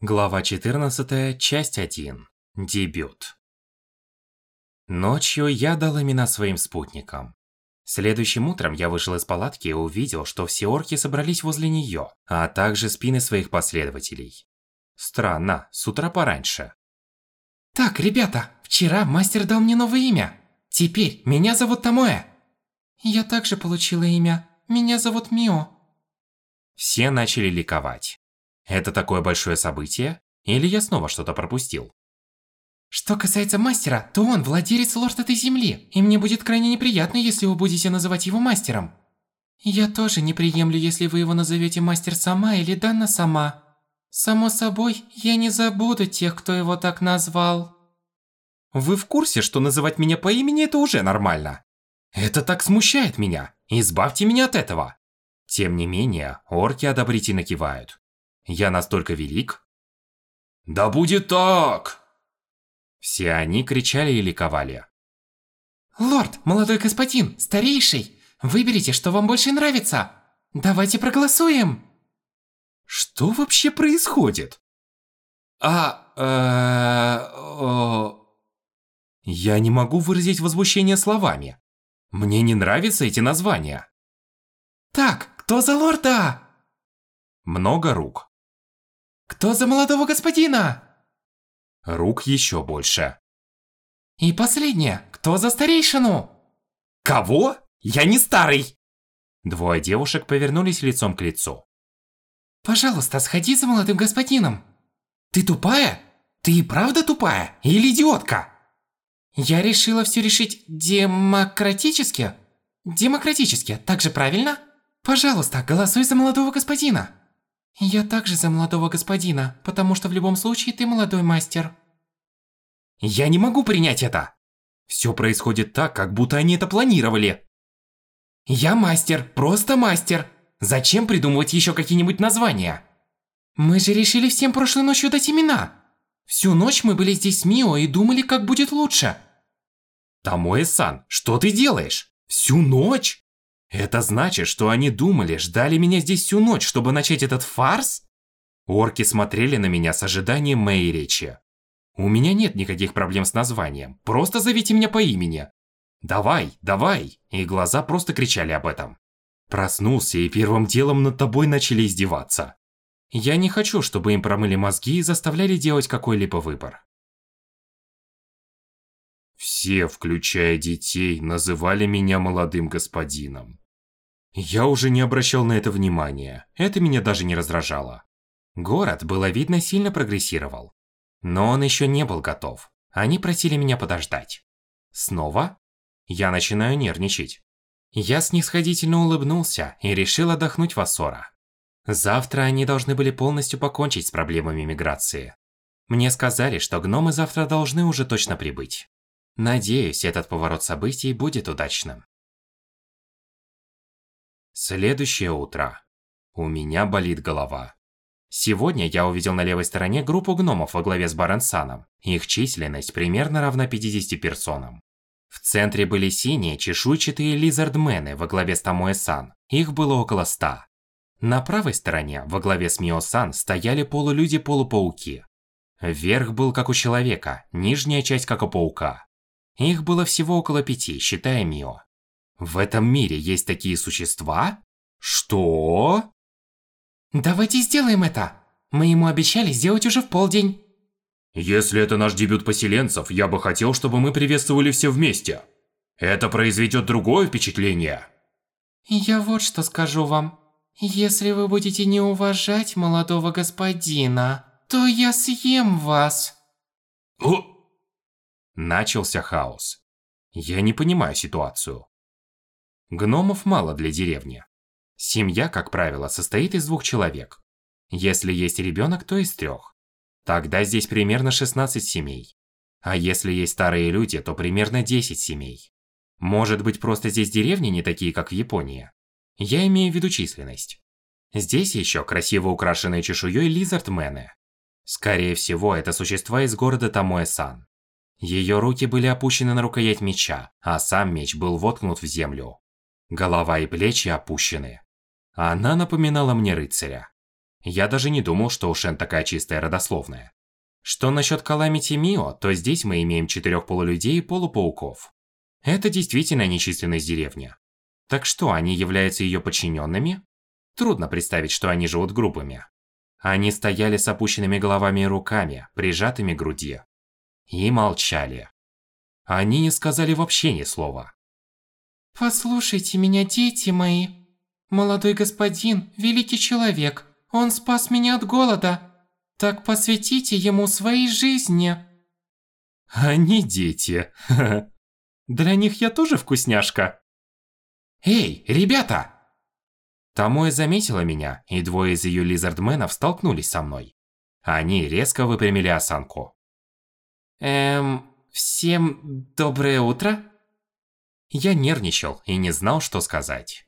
Глава 14, часть 1. Дебют. Ночью я дал имена своим спутникам. Следующим утром я вышел из палатки и увидел, что все орки собрались возле нее, а также спины своих последователей. Странно, с утра пораньше. Так, ребята, вчера мастер дал мне новое имя. Теперь меня зовут Тамоэ. Я также получила имя. Меня зовут Мио. Все начали ликовать. Это такое большое событие? Или я снова что-то пропустил? Что касается мастера, то он владелец лорд этой земли, и мне будет крайне неприятно, если вы будете называть его мастером. Я тоже не приемлю, если вы его назовете мастер сама или Данна сама. Само собой, я не забуду тех, кто его так назвал. Вы в курсе, что называть меня по имени это уже нормально? Это так смущает меня. Избавьте меня от этого. Тем не менее, орки одобрительно кивают. Я настолько велик? Да будет так! Все они кричали и ликовали. Лорд, молодой господин, старейший, выберите, что вам больше нравится. Давайте проголосуем. Что вообще происходит? А, э, о... Я не могу выразить возмущение словами. Мне не нравятся эти названия. Так, кто за лорда? Много рук. Кто за молодого господина? Рук еще больше. И последнее, кто за старейшину? Кого? Я не старый! Двое девушек повернулись лицом к лицу. Пожалуйста, сходи за молодым господином. Ты тупая? Ты и правда тупая? Или идиотка? Я решила все решить демократически. Демократически, так же правильно? Пожалуйста, голосуй за молодого господина. Я также за молодого господина, потому что в любом случае ты молодой мастер. Я не могу принять это. Все происходит так, как будто они это планировали. Я мастер, просто мастер. Зачем придумывать еще какие-нибудь названия? Мы же решили всем прошлой ночью дать имена. Всю ночь мы были здесь с Мио и думали, как будет лучше. Тамоэ-сан, что ты делаешь? Всю ночь? Это значит, что они думали, ждали меня здесь всю ночь, чтобы начать этот фарс? Орки смотрели на меня с ожиданием моей речи. У меня нет никаких проблем с названием, просто зовите меня по имени. Давай, давай, и глаза просто кричали об этом. Проснулся и первым делом над тобой начали издеваться. Я не хочу, чтобы им промыли мозги и заставляли делать какой-либо выбор. Все, включая детей, называли меня молодым господином. Я уже не обращал на это внимания, это меня даже не раздражало. Город, было видно, сильно прогрессировал. Но он еще не был готов. Они просили меня подождать. Снова? Я начинаю нервничать. Я снисходительно улыбнулся и решил отдохнуть в Ассора. Завтра они должны были полностью покончить с проблемами миграции. Мне сказали, что гномы завтра должны уже точно прибыть. Надеюсь, этот поворот событий будет удачным. Следующее утро. У меня болит голова. Сегодня я увидел на левой стороне группу гномов во главе с Барансаном. Их численность примерно равна 50 персонам. В центре были синие чешуйчатые лизардмены во главе с Тамоэ-сан. Их было около 100. На правой стороне, во главе с Мио-сан, стояли полулюди-полупауки. Верх был как у человека, нижняя часть как у паука. Их было всего около пяти, считая Мио. В этом мире есть такие существа? Что? Давайте сделаем это. Мы ему обещали сделать уже в полдень. Если это наш дебют поселенцев, я бы хотел, чтобы мы приветствовали все вместе. Это произведет другое впечатление. Я вот что скажу вам. Если вы будете не уважать молодого господина, то я съем вас. О! Начался хаос. Я не понимаю ситуацию. Гномов мало для деревни. Семья, как правило, состоит из двух человек. Если есть ребенок, то из трех. Тогда здесь примерно 16 семей. А если есть старые люди, то примерно 10 семей. Может быть, просто здесь деревни не такие, как в Японии. Я имею в виду численность. Здесь еще красиво украшенные чешуей лизардмены. Скорее всего, это существа из города Тамоэ-сан. Ее руки были опущены на рукоять меча, а сам меч был воткнут в землю. Голова и плечи опущены. Она напоминала мне рыцаря. Я даже не думал, что у Шен такая чистая родословная. Что насчет Каламити Мио, то здесь мы имеем четырех полулюдей и полупауков. Это действительно нечисленность деревни. Так что, они являются ее подчиненными? Трудно представить, что они живут группами. Они стояли с опущенными головами и руками, прижатыми к груди. И молчали. Они не сказали вообще ни слова. «Послушайте меня, дети мои. Молодой господин, великий человек, он спас меня от голода. Так посвятите ему своей жизни». Они дети. Для них я тоже вкусняшка. Эй, ребята! Тамоэ заметила меня, и двое из ее лизардменов столкнулись со мной. Они резко выпрямили осанку. Эм, всем доброе утро? Я нервничал и не знал, что сказать.